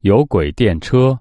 有轨电车。